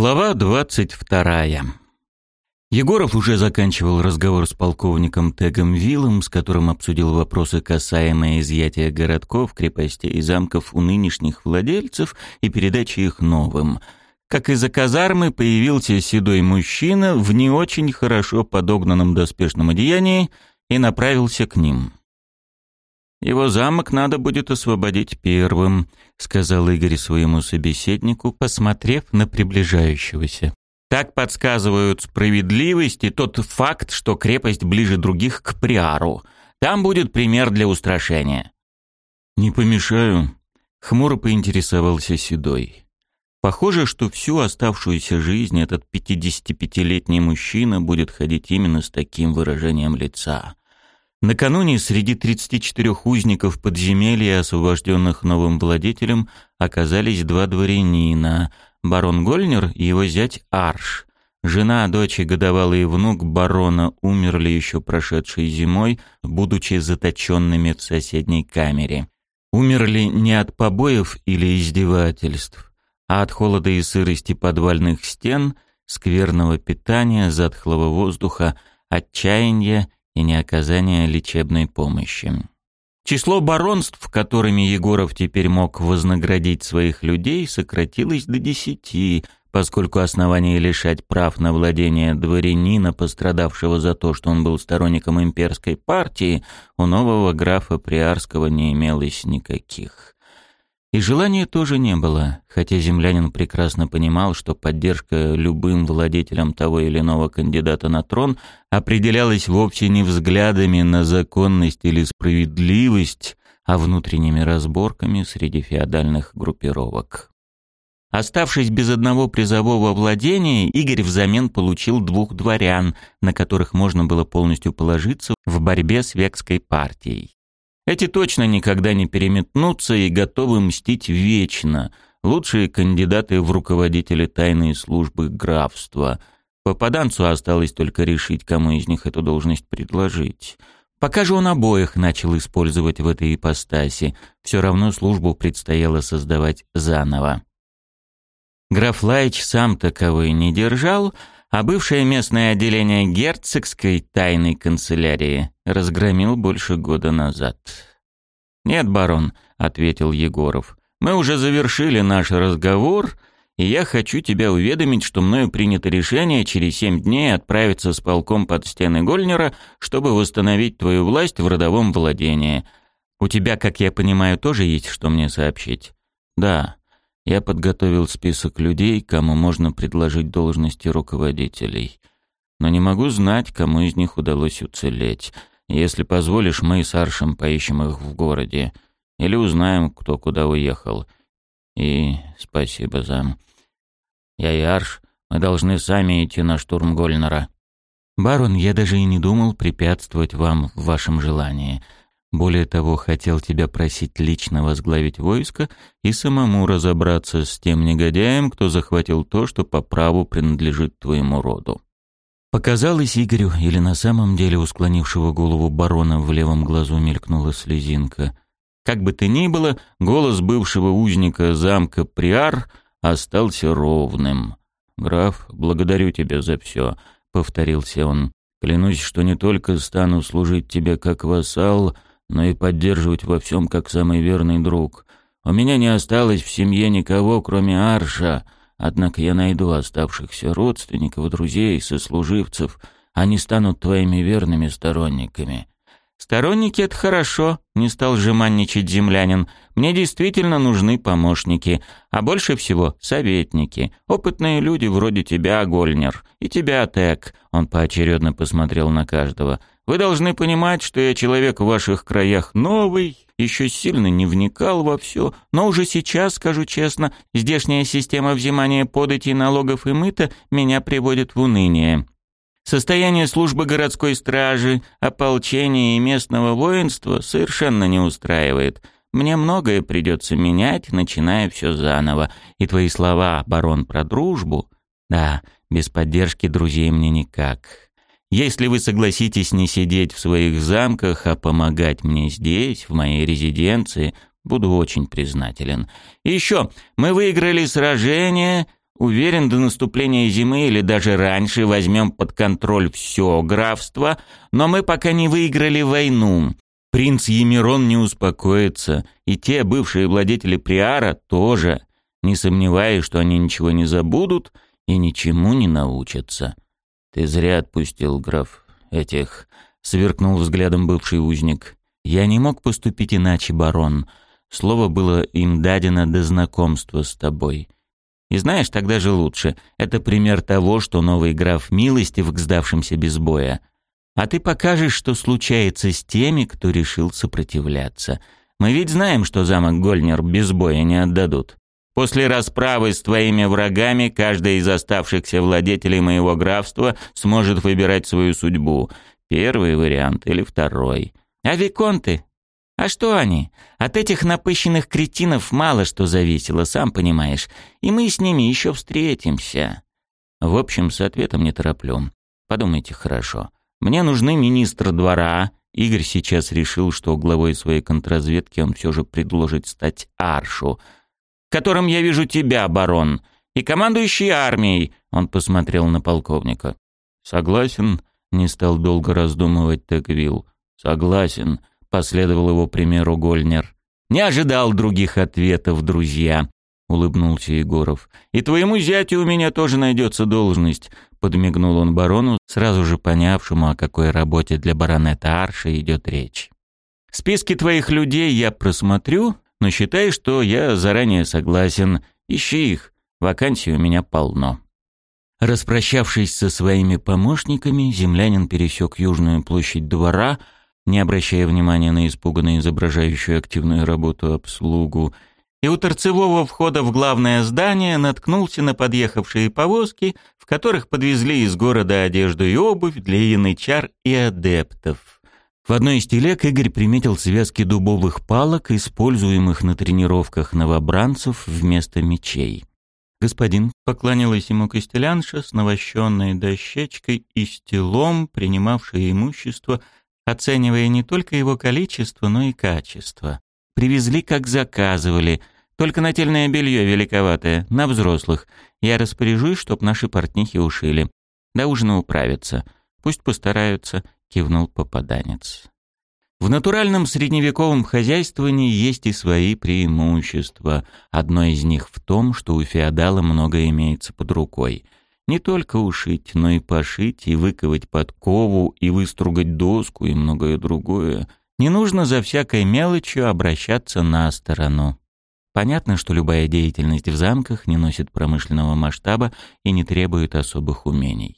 Глава двадцать вторая. Егоров уже заканчивал разговор с полковником Тегом Виллом, с которым обсудил вопросы, касаемые изъятия городков, крепостей и замков у нынешних владельцев и передачи их новым. Как из-за казармы появился седой мужчина в не очень хорошо подогнанном доспешном одеянии и направился к ним. «Его замок надо будет освободить первым», — сказал Игорь своему собеседнику, посмотрев на приближающегося. «Так подсказывают справедливость и тот факт, что крепость ближе других к Приару. Там будет пример для устрашения». «Не помешаю», — хмуро поинтересовался Седой. Похоже, что всю оставшуюся жизнь этот 55-летний мужчина будет ходить именно с таким выражением лица. Накануне среди 34 узников подземелья, освобожденных новым владетелем, оказались два дворянина – барон Гольнер и его зять Арш. Жена, дочь и годовалый внук барона умерли еще прошедшей зимой, будучи заточенными в соседней камере. Умерли не от побоев или издевательств, а от холода и сырости подвальных стен, скверного питания, затхлого воздуха, отчаяния и неоказания лечебной помощи. Число баронств, которыми Егоров теперь мог вознаградить своих людей, сократилось до десяти, поскольку основания лишать прав на владение дворянина, пострадавшего за то, что он был сторонником имперской партии, у нового графа Приарского не имелось никаких. И желания тоже не было, хотя землянин прекрасно понимал, что поддержка любым владетелям того или иного кандидата на трон определялась вовсе не взглядами на законность или справедливость, а внутренними разборками среди феодальных группировок. Оставшись без одного призового владения, Игорь взамен получил двух дворян, на которых можно было полностью положиться в борьбе с векской партией. Эти точно никогда не переметнутся и готовы мстить вечно. Лучшие кандидаты в руководители тайной службы графства. Попаданцу осталось только решить, кому из них эту должность предложить. Пока же он обоих начал использовать в этой ипостаси, все равно службу предстояло создавать заново. Граф Лайч сам таковой не держал, а бывшее местное отделение герцогской тайной канцелярии разгромил больше года назад. «Нет, барон», — ответил Егоров, — «мы уже завершили наш разговор, и я хочу тебя уведомить, что мною принято решение через семь дней отправиться с полком под стены Гольнера, чтобы восстановить твою власть в родовом владении. У тебя, как я понимаю, тоже есть что мне сообщить?» «Да», я подготовил список людей, кому можно предложить должности руководителей. Но не могу знать, кому из них удалось уцелеть. Если позволишь, мы с Аршем поищем их в городе. Или узнаем, кто куда уехал. И спасибо, за. Я и Арш, мы должны сами идти на штурм Гольнера. Барон, я даже и не думал препятствовать вам в вашем желании. Более того, хотел тебя просить лично возглавить войско и самому разобраться с тем негодяем, кто захватил то, что по праву принадлежит твоему роду. Показалось Игорю, или на самом деле у склонившего голову барона в левом глазу мелькнула слезинка. Как бы то ни было, голос бывшего узника замка Приар остался ровным. «Граф, благодарю тебя за все», — повторился он. «Клянусь, что не только стану служить тебе как вассал, — но и поддерживать во всем как самый верный друг. У меня не осталось в семье никого, кроме Арша, однако я найду оставшихся родственников, друзей, сослуживцев. Они станут твоими верными сторонниками. «Сторонники — это хорошо», — не стал жеманничать землянин. «Мне действительно нужны помощники, а больше всего — советники. Опытные люди вроде тебя, Гольнер, и тебя, Тек». Он поочередно посмотрел на каждого. Вы должны понимать, что я человек в ваших краях новый, еще сильно не вникал во все, но уже сейчас, скажу честно, здешняя система взимания податей, налогов и мыта меня приводит в уныние. Состояние службы городской стражи, ополчения и местного воинства совершенно не устраивает. Мне многое придется менять, начиная все заново. И твои слова, барон, про дружбу? Да, без поддержки друзей мне никак. Если вы согласитесь не сидеть в своих замках, а помогать мне здесь, в моей резиденции, буду очень признателен. И еще, мы выиграли сражение, Уверен, до наступления зимы или даже раньше возьмем под контроль все графство, но мы пока не выиграли войну. Принц Емирон не успокоится, и те бывшие владетели Приара тоже. Не сомневаюсь, что они ничего не забудут и ничему не научатся. Ты зря отпустил, граф, этих, сверкнул взглядом бывший узник. Я не мог поступить иначе, барон. Слово было им дадено до знакомства с тобой. И знаешь, тогда же лучше. Это пример того, что новый граф милостив к сдавшимся без боя. А ты покажешь, что случается с теми, кто решил сопротивляться. Мы ведь знаем, что замок Гольнер без боя не отдадут. После расправы с твоими врагами каждый из оставшихся владетелей моего графства сможет выбирать свою судьбу. Первый вариант или второй. А виконты? А что они? От этих напыщенных кретинов мало что зависело, сам понимаешь. И мы с ними еще встретимся. В общем, с ответом не тороплю. Подумайте хорошо. Мне нужны министр двора. Игорь сейчас решил, что главой своей контрразведки он все же предложит стать Аршу. Которым я вижу тебя, барон. И командующий армией. Он посмотрел на полковника. Согласен. Не стал долго раздумывать Тегвилл. Согласен. Последовал его примеру Гольнер. «Не ожидал других ответов, друзья», — улыбнулся Егоров. «И твоему зятю у меня тоже найдется должность», — подмигнул он барону, сразу же понявшему, о какой работе для баронета Арша идет речь. «Списки твоих людей я просмотрю, но считай, что я заранее согласен. Ищи их, вакансий у меня полно». Распрощавшись со своими помощниками, землянин пересек Южную площадь двора — не обращая внимания на испуганно изображающую активную работу обслугу, и у торцевого входа в главное здание наткнулся на подъехавшие повозки, в которых подвезли из города одежду и обувь для янычар и адептов. В одной из телег Игорь приметил связки дубовых палок, используемых на тренировках новобранцев вместо мечей. Господин поклонилась ему костелянша с навощенной дощечкой и стелом, принимавшей имущество – оценивая не только его количество, но и качество. Привезли, как заказывали, только нательное белье великоватое, на взрослых. Я распоряжусь, чтоб наши портнихи ушили. До ужина управятся. Пусть постараются, кивнул попаданец. В натуральном средневековом хозяйствовании есть и свои преимущества. Одно из них в том, что у феодала много имеется под рукой — не только ушить, но и пошить, и выковать подкову, и выстругать доску, и многое другое. Не нужно за всякой мелочью обращаться на сторону. Понятно, что любая деятельность в замках не носит промышленного масштаба и не требует особых умений.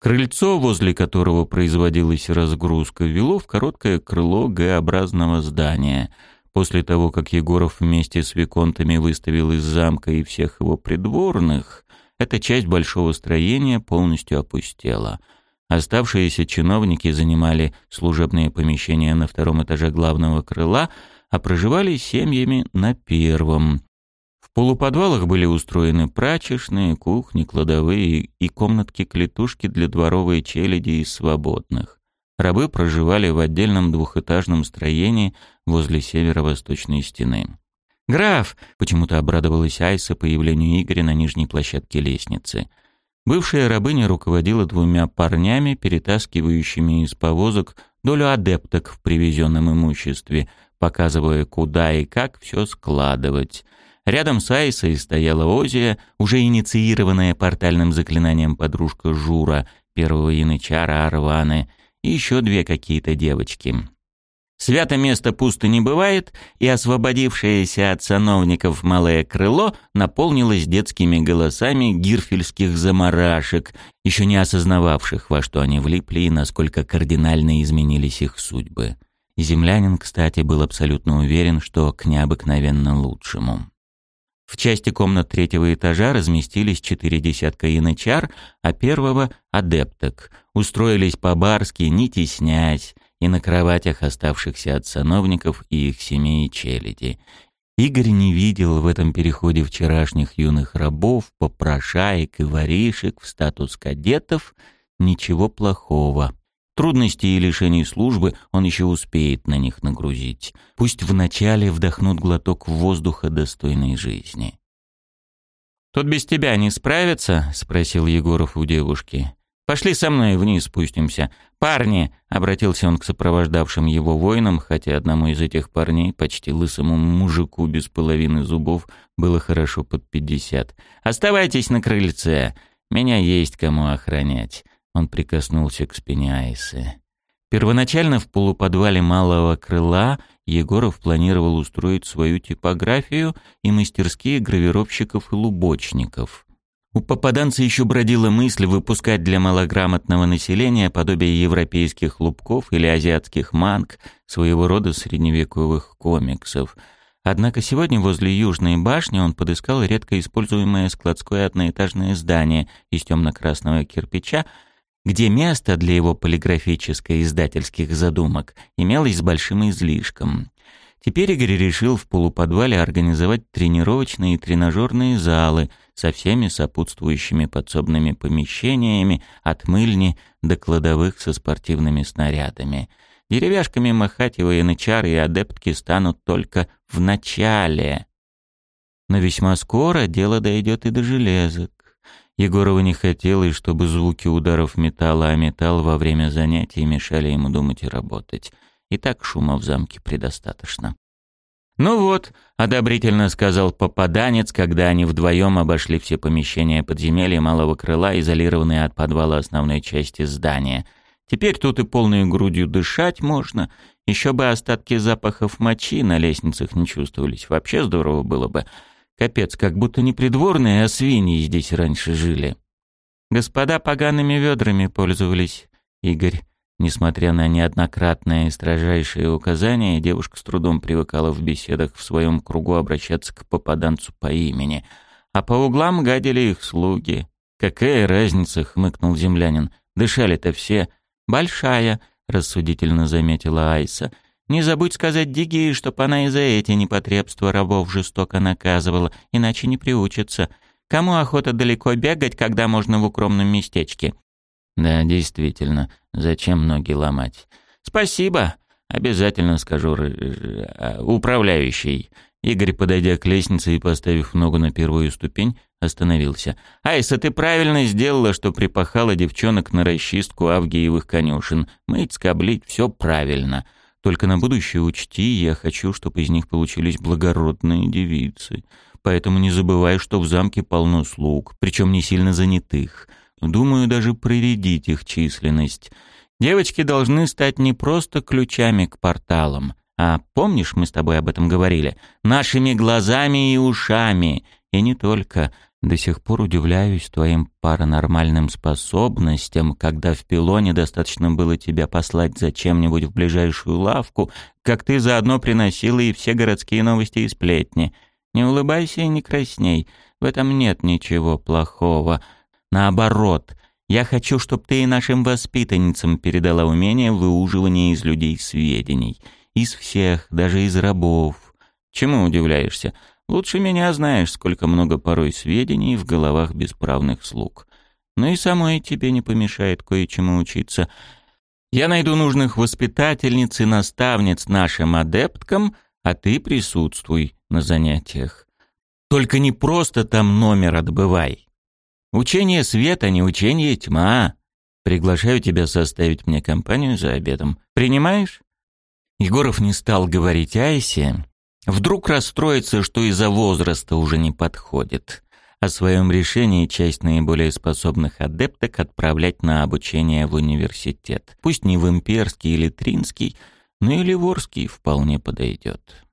Крыльцо, возле которого производилась разгрузка, вело в короткое крыло Г-образного здания. После того, как Егоров вместе с виконтами выставил из замка и всех его придворных, эта часть большого строения полностью опустела. Оставшиеся чиновники занимали служебные помещения на втором этаже главного крыла, а проживали семьями на первом. В полуподвалах были устроены прачечные, кухни, кладовые и комнатки-клетушки для дворовой челяди и свободных. Рабы проживали в отдельном двухэтажном строении возле северо-восточной стены. «Граф!» — почему-то обрадовалась Айса появлению Игоря на нижней площадке лестницы. Бывшая рабыня руководила двумя парнями, перетаскивающими из повозок долю адепток в привезенном имуществе, показывая, куда и как все складывать. Рядом с Айсой стояла Озия, уже инициированная портальным заклинанием подружка Жура, первого янычара Арваны, и еще две какие-то девочки. Свято место пусто не бывает, и освободившееся от сановников малое крыло наполнилось детскими голосами гирфельских заморашек, еще не осознававших, во что они влипли и насколько кардинально изменились их судьбы. Землянин, кстати, был абсолютно уверен, что к необыкновенно лучшему. В части комнат третьего этажа разместились четыре десятка янычар, а первого — адепток. Устроились по-барски, не теснясь, и на кроватях оставшихся от сановников и их семей челяди. Игорь не видел в этом переходе вчерашних юных рабов, попрошаек и воришек в статус кадетов ничего плохого. Трудностей и лишений службы он еще успеет на них нагрузить. Пусть вначале вдохнут глоток воздуха достойной жизни. «Тут без тебя не справятся?» — спросил Егоров у девушки. «Пошли со мной вниз спустимся. Парни!» — обратился он к сопровождавшим его воинам, хотя одному из этих парней, почти лысому мужику без половины зубов, было хорошо под пятьдесят. «Оставайтесь на крыльце. Меня есть кому охранять». Он прикоснулся к спине Айсы. Первоначально в полуподвале малого крыла Егоров планировал устроить свою типографию и мастерские гравировщиков и лубочников. У попаданца еще бродила мысль выпускать для малограмотного населения подобие европейских лубков или азиатских манг, своего рода средневековых комиксов. Однако сегодня возле Южной башни он подыскал редко используемое складское одноэтажное здание из темно-красного кирпича, где место для его полиграфическо-издательских задумок имелось с большим излишком. Теперь Игорь решил в полуподвале организовать тренировочные и тренажерные залы со всеми сопутствующими подсобными помещениями от мыльни до кладовых со спортивными снарядами. Деревяшками махать его янычары и адептки станут только в начале. Но весьма скоро дело дойдет и до железок. Егорова не хотелось, чтобы звуки ударов металла о металл во время занятий мешали ему думать и работать. И так шума в замке предостаточно. «Ну вот», — одобрительно сказал попаданец, когда они вдвоем обошли все помещения подземелья малого крыла, изолированные от подвала основной части здания. «Теперь тут и полной грудью дышать можно. Еще бы остатки запахов мочи на лестницах не чувствовались. Вообще здорово было бы. Капец, как будто не придворные, а свиньи здесь раньше жили». «Господа погаными ведрами пользовались, Игорь», Несмотря на неоднократные строжайшие указания, девушка с трудом привыкала в беседах в своем кругу обращаться к попаданцу по имени. А по углам гадили их слуги. «Какая разница?» — хмыкнул землянин. «Дышали-то все». «Большая», — рассудительно заметила Айса. «Не забудь сказать Дигии, чтоб она и за эти непотребства рабов жестоко наказывала, иначе не приучится. Кому охота далеко бегать, когда можно в укромном местечке? Да, действительно, зачем ноги ломать? Спасибо, обязательно скажу а, управляющий. Игорь, подойдя к лестнице и поставив ногу на первую ступень, остановился. «Айса, ты правильно сделала, что припахала девчонок на расчистку авгиевых конюшен. Мыть, скоблить — все правильно. Только на будущее учти, я хочу, чтобы из них получились благородные девицы. Поэтому не забывай, что в замке полно слуг, причем не сильно занятых. Думаю, даже проредить их численность. Девочки должны стать не просто ключами к порталам, а, помнишь, мы с тобой об этом говорили, нашими глазами и ушами. И не только. До сих пор удивляюсь твоим паранормальным способностям, когда в пилоне достаточно было тебя послать за чем-нибудь в ближайшую лавку, как ты заодно приносила и все городские новости и сплетни. Не улыбайся и не красней, в этом нет ничего плохого. Наоборот, я хочу, чтобы ты и нашим воспитанницам передала умение выуживания из людей сведений. Из всех, даже из рабов. Чему удивляешься? Лучше меня знаешь, сколько много порой сведений в головах бесправных слуг. Но и самой тебе не помешает кое-чему учиться. Я найду нужных воспитательниц и наставниц нашим адепткам, а ты присутствуй на занятиях. Только не просто там номер отбывай. Учение света, не учение тьма. Приглашаю тебя составить мне компанию за обедом. Принимаешь? Егоров не стал говорить Айсе. Вдруг расстроится, что из-за возраста уже не подходит. О своем решении часть наиболее способных адепток отправлять на обучение в университет. Пусть не в имперский или тринский, но и ливорский вполне подойдет.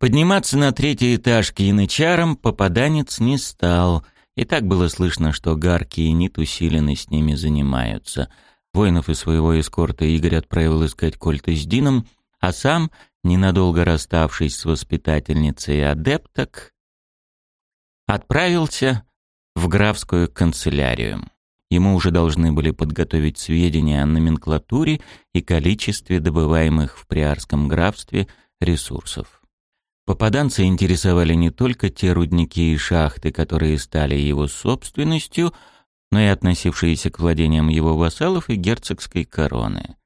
Подниматься на третий этаж к янычарам попаданец не стал. И так было слышно, что Гарки и Нит усиленно с ними занимаются. Воинов из своего эскорта Игорь отправил искать Кольта с Дином, а сам, ненадолго расставшись с воспитательницей адепток, отправился в графскую канцелярию. Ему уже должны были подготовить сведения о номенклатуре и количестве добываемых в Приарском графстве ресурсов. Попаданца интересовали не только те рудники и шахты, которые стали его собственностью, но и относившиеся к владениям его вассалов и герцогской короны.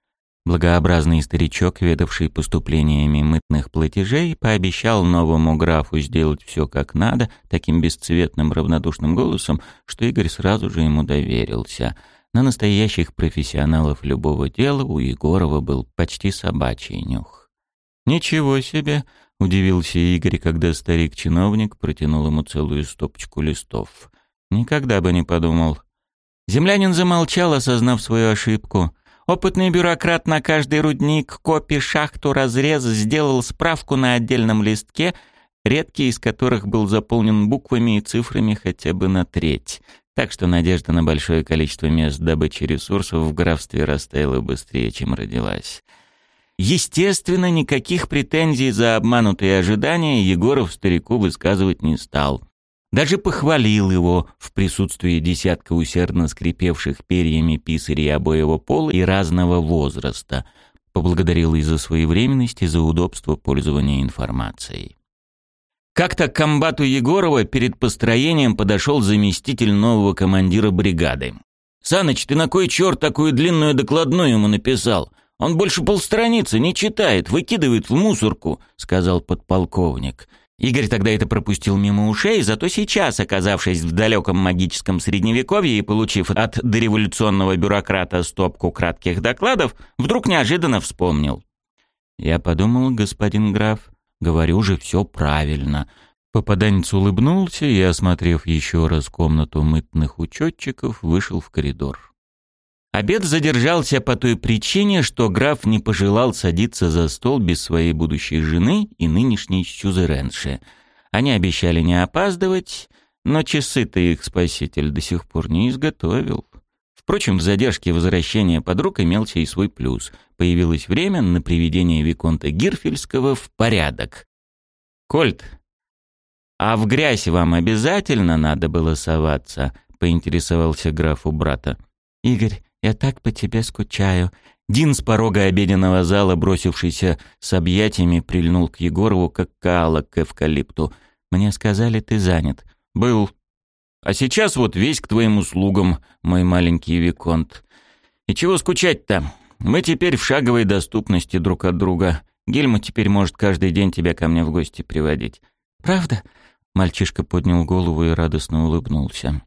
Благообразный старичок, ведавший поступлениями мытных платежей, пообещал новому графу сделать все как надо, таким бесцветным равнодушным голосом, что Игорь сразу же ему доверился. На настоящих профессионалов любого дела у Егорова был почти собачий нюх. «Ничего себе!» — удивился Игорь, когда старик-чиновник протянул ему целую стопочку листов. «Никогда бы не подумал». Землянин замолчал, осознав свою ошибку — Опытный бюрократ на каждый рудник, копи, шахту, разрез сделал справку на отдельном листке, редкий из которых был заполнен буквами и цифрами хотя бы на треть. Так что надежда на большое количество мест добычи ресурсов в графстве растаяла быстрее, чем родилась. Естественно, никаких претензий за обманутые ожидания Егоров старику высказывать не стал. Даже похвалил его в присутствии десятка усердно скрипевших перьями писарей обоего пола и разного возраста. Поблагодарил и за своевременность, и за удобство пользования информацией. Как-то к комбату Егорова перед построением подошел заместитель нового командира бригады. «Саныч, ты на кой черт такую длинную докладную ему написал? Он больше полстраницы не читает, выкидывает в мусорку», — сказал подполковник. Игорь тогда это пропустил мимо ушей, зато сейчас, оказавшись в далеком магическом средневековье и получив от дореволюционного бюрократа стопку кратких докладов, вдруг неожиданно вспомнил. «Я подумал, господин граф, говорю же все правильно». Попаданец улыбнулся и, осмотрев еще раз комнату мытных учетчиков, вышел в коридор. Обед задержался по той причине, что граф не пожелал садиться за стол без своей будущей жены и нынешней сюзеренши. Они обещали не опаздывать, но часы-то их спаситель до сих пор не изготовил. Впрочем, в задержке возвращения подруг имелся и свой плюс. Появилось время на приведение Виконта Гирфельского в порядок. «Кольт, а в грязь вам обязательно надо было соваться?» — поинтересовался граф у брата. «Игорь, я так по тебе скучаю». Дин с порога обеденного зала, бросившийся с объятиями, прильнул к Егорову, как каала к эвкалипту. «Мне сказали, ты занят». «Был. А сейчас вот весь к твоим услугам, мой маленький Виконт. И чего скучать-то? Мы теперь в шаговой доступности друг от друга. Гельма теперь может каждый день тебя ко мне в гости приводить». «Правда?» Мальчишка поднял голову и радостно улыбнулся.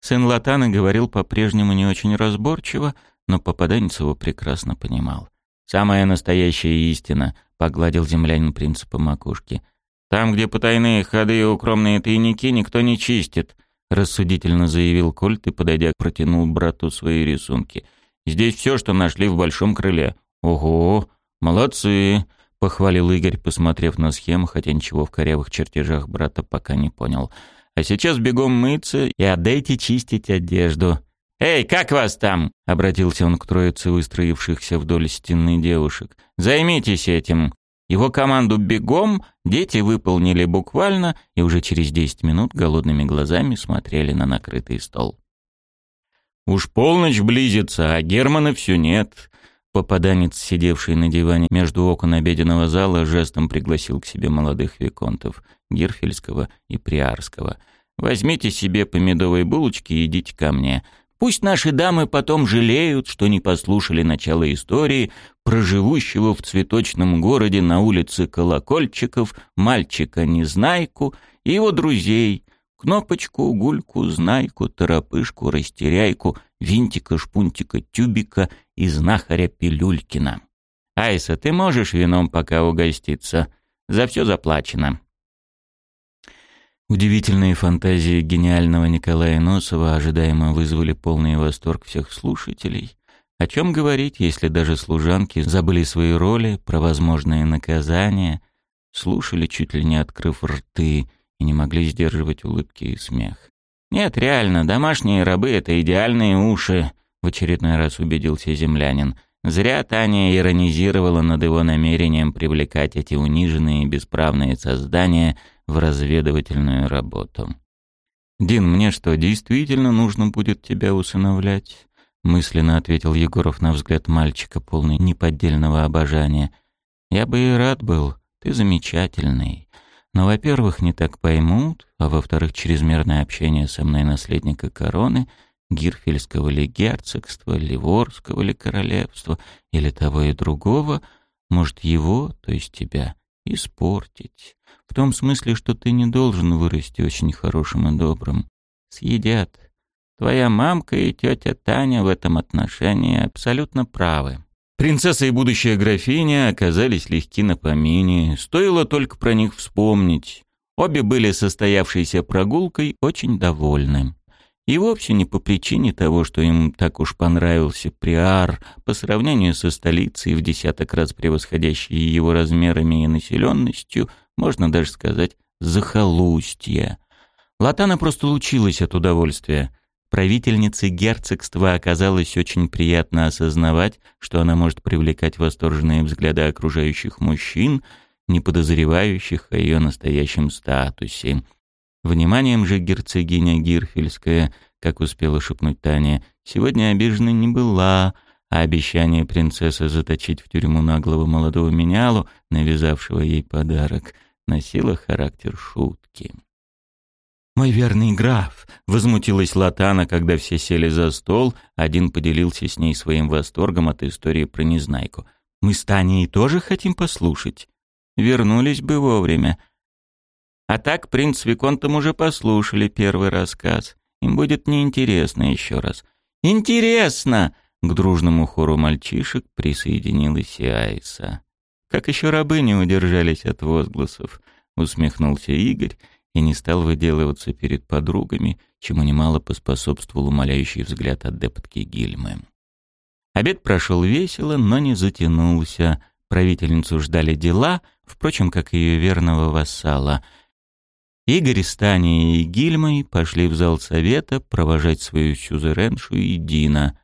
Сын Латана говорил по-прежнему не очень разборчиво, но попаданец его прекрасно понимал. «Самая настоящая истина», — погладил землянин принца по макушке. «Там, где потайные ходы и укромные тайники, никто не чистит», — рассудительно заявил Кольт и, подойдя, протянул брату свои рисунки. «Здесь все, что нашли в большом крыле». «Ого! Молодцы!» — похвалил Игорь, посмотрев на схему, хотя ничего в корявых чертежах брата пока не понял. А сейчас бегом мыться и отдайте чистить одежду. «Эй, как вас там?» — обратился он к троице выстроившихся вдоль стены девушек. «Займитесь этим». Его команду «бегом» дети выполнили буквально и уже через десять минут голодными глазами смотрели на накрытый стол. «Уж полночь близится, а Германа все нет», Попаданец, сидевший на диване между окон обеденного зала, жестом пригласил к себе молодых виконтов Гирфельского и Приарского. «Возьмите себе помидовые булочки и идите ко мне. Пусть наши дамы потом жалеют, что не послушали начало истории про живущего в цветочном городе на улице Колокольчиков мальчика-незнайку и его друзей, Кнопочку, гульку, знайку, торопышку, растеряйку, винтика, шпунтика, тюбика и знахаря Пилюлькина. «Айса, ты можешь вином пока угоститься? За все заплачено». Удивительные фантазии гениального Николая Носова ожидаемо вызвали полный восторг всех слушателей. О чем говорить, если даже служанки забыли свои роли, про возможные наказания, слушали, чуть ли не открыв рты, и не могли сдерживать улыбки и смех. «Нет, реально, домашние рабы — это идеальные уши», — в очередной раз убедился землянин. Зря Таня иронизировала над его намерением привлекать эти униженные и бесправные создания в разведывательную работу. «Дин, мне что, действительно нужно будет тебя усыновлять?» — мысленно ответил Егоров на взгляд мальчика, полный неподдельного обожания. «Я бы и рад был. Ты замечательный. Но, во-первых, не так поймут, а во-вторых, чрезмерное общение со мной наследника короны Гирфельского ли герцогства, Ливорского ли королевства, или того и другого, может его, то есть тебя, испортить. В том смысле, что ты не должен вырасти очень хорошим и добрым. Съедят. Твоя мамка и тетя Таня в этом отношении абсолютно правы. Принцесса и будущая графиня оказались легки на помине, стоило только про них вспомнить. Обе были состоявшейся прогулкой очень довольны. И вовсе не по причине того, что им так уж понравился Приар по сравнению со столицей в десяток раз превосходящей его размерами и населенностью, можно даже сказать, захолустье. Латана просто лучилась от удовольствия. Правительнице герцогства оказалось очень приятно осознавать, что она может привлекать восторженные взгляды окружающих мужчин, не подозревающих о ее настоящем статусе — Вниманием же герцогиня Гирфельская, как успела шепнуть Таня, сегодня обижена не была, а обещание принцессы заточить в тюрьму наглого молодого менялу, навязавшего ей подарок, носило характер шутки. «Мой верный граф!» — возмутилась Латана, когда все сели за стол, один поделился с ней своим восторгом от истории про Незнайку. «Мы с Таней тоже хотим послушать. Вернулись бы вовремя, а так принц с Виконтом уже послушали первый рассказ. Им будет неинтересно еще раз. «Интересно!» — к дружному хору мальчишек присоединилась и Айса. «Как еще рабы не удержались от возгласов?» — усмехнулся Игорь и не стал выделываться перед подругами, чему немало поспособствовал умоляющий взгляд адептки Гильмы. Обед прошел весело, но не затянулся. Правительницу ждали дела, впрочем, как и ее верного вассала — Игорь с Таней и Гильмой пошли в зал совета провожать свою сюзереншу и Дина.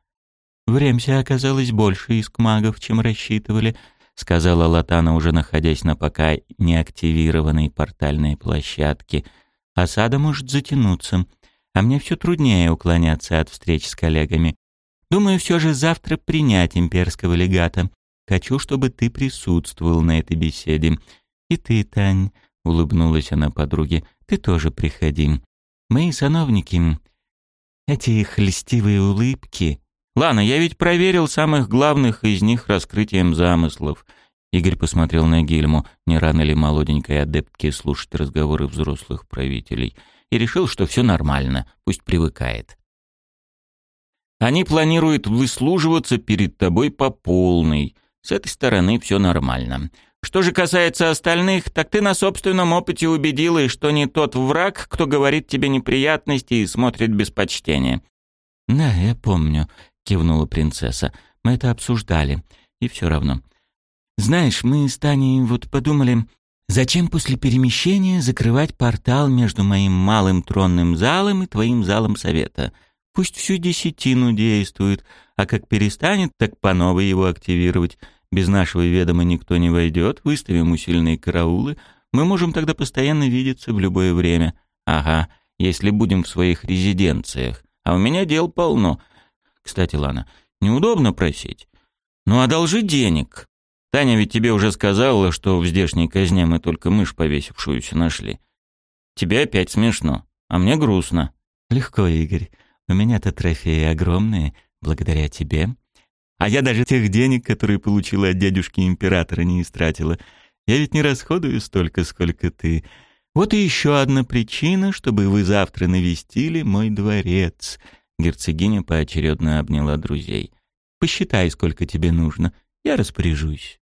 «Времся оказалось больше иск магов, чем рассчитывали», — сказала Латана, уже находясь на пока неактивированной портальной площадке. «Осада может затянуться, а мне все труднее уклоняться от встреч с коллегами. Думаю, все же завтра принять имперского легата. Хочу, чтобы ты присутствовал на этой беседе. И ты, Тань, улыбнулась она подруге. Ты тоже приходи. Мои сановники, эти их льстивые улыбки. Ладно, я ведь проверил самых главных из них раскрытием замыслов. Игорь посмотрел на Гильму, не рано ли молоденькой адептке слушать разговоры взрослых правителей, и решил, что все нормально, пусть привыкает. Они планируют выслуживаться перед тобой по полной. С этой стороны все нормально. Что же касается остальных, так ты на собственном опыте убедила, что не тот враг, кто говорит тебе неприятности и смотрит без почтения». «Да, я помню», — кивнула принцесса. «Мы это обсуждали. И все равно. Знаешь, мы с Таней вот подумали, зачем после перемещения закрывать портал между моим малым тронным залом и твоим залом совета? Пусть всю десятину действует, а как перестанет, так по новой его активировать». Без нашего ведома никто не войдет, выставим усиленные караулы. Мы можем тогда постоянно видеться в любое время. Ага, если будем в своих резиденциях. А у меня дел полно. Кстати, Лана, неудобно просить. Ну, одолжи денег. Таня ведь тебе уже сказала, что в здешней казне мы только мышь повесившуюся нашли. Тебе опять смешно, а мне грустно. Легко, Игорь. У меня-то трофеи огромные, благодаря тебе. А я даже тех денег, которые получила от дядюшки императора, не истратила. Я ведь не расходую столько, сколько ты. Вот и еще одна причина, чтобы вы завтра навестили мой дворец. Герцогиня поочередно обняла друзей. Посчитай, сколько тебе нужно. Я распоряжусь.